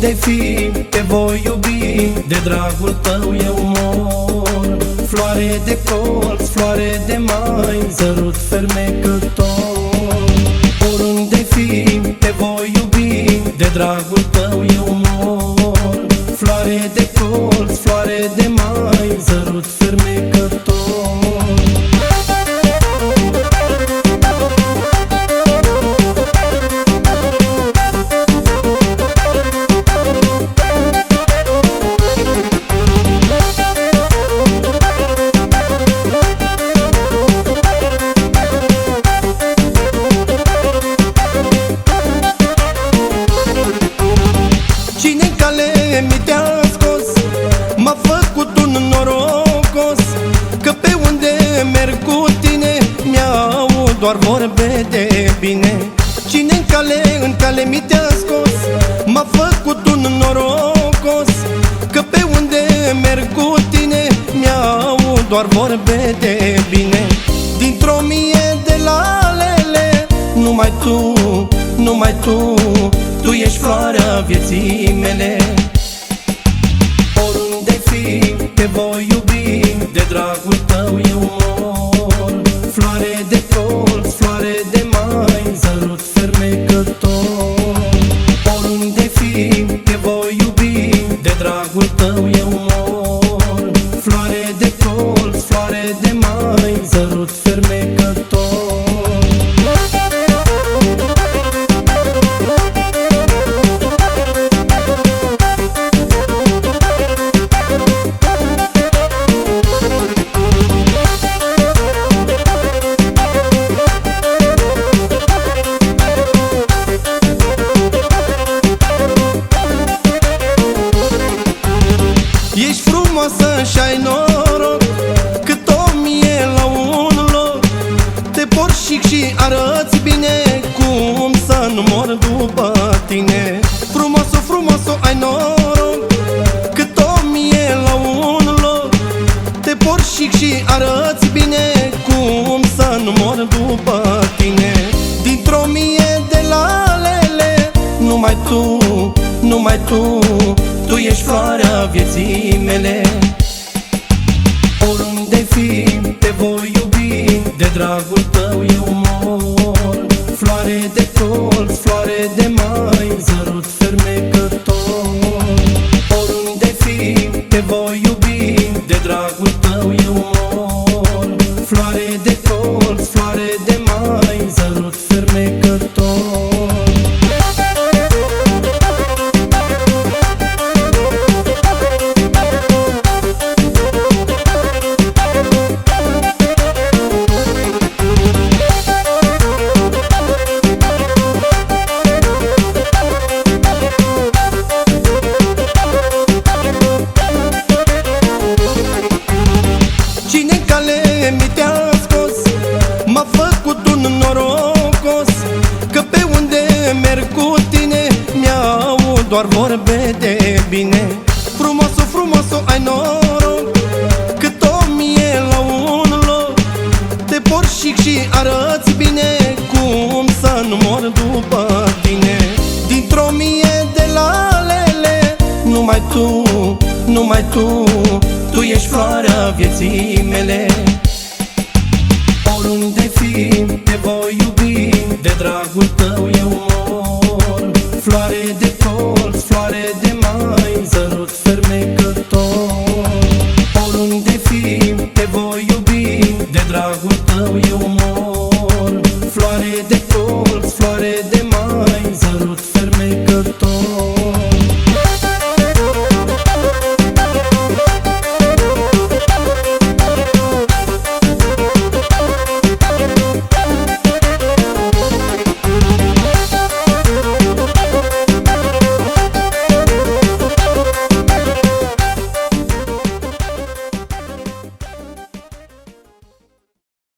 Oriunde fi, te voi iubi. De dragul tău eu mor Floare de colț, floare de mai Zărut fermecător. Oriunde fi, te voi iubi. De dragul tău eu mor Floare de colț, floare de mai Zărut fermecător norocos Că pe unde merg cu tine Mi-au doar vorbe de bine. Cine în cale, în cale mi te-a scos M-a făcut un norocos. Că pe unde merg cu tine Mi-au doar vorbe de bine. Dintr-o mie de lalele Numai tu, numai tu Tu ești floarea vieții mele Ești frumoasă și ai noroc Cât o mie la un loc. Te porți chic și arăți bine Cum să nu mor după tine. Frumoasă, frumoasă, ai noroc Cât o mie la un loc. Te porți chic și arăți bine Cum să nu mor după tine. Dintr-o mie de lalele Numai tu, numai tu Tu ești floarea vieții mele. Oriunde fi, te voi iubi De dragul tău eu mor. Floare de colț, floare de mai Zărut fermecător. Oriunde fi, te voi iubi De dragul tău eu mor. Floare de colț, floare de mai Zărut merg cu tine Mi-au doar vorbe de bine. Frumoasă, frumoasă, ai noroc Cât o mie la un loc. Te porți chic și arăți bine Cum să nu mor după tine. Dintr-o mie de lalele Numai tu, numai tu Tu ești floarea vieții mele. Oriunde fi, te voi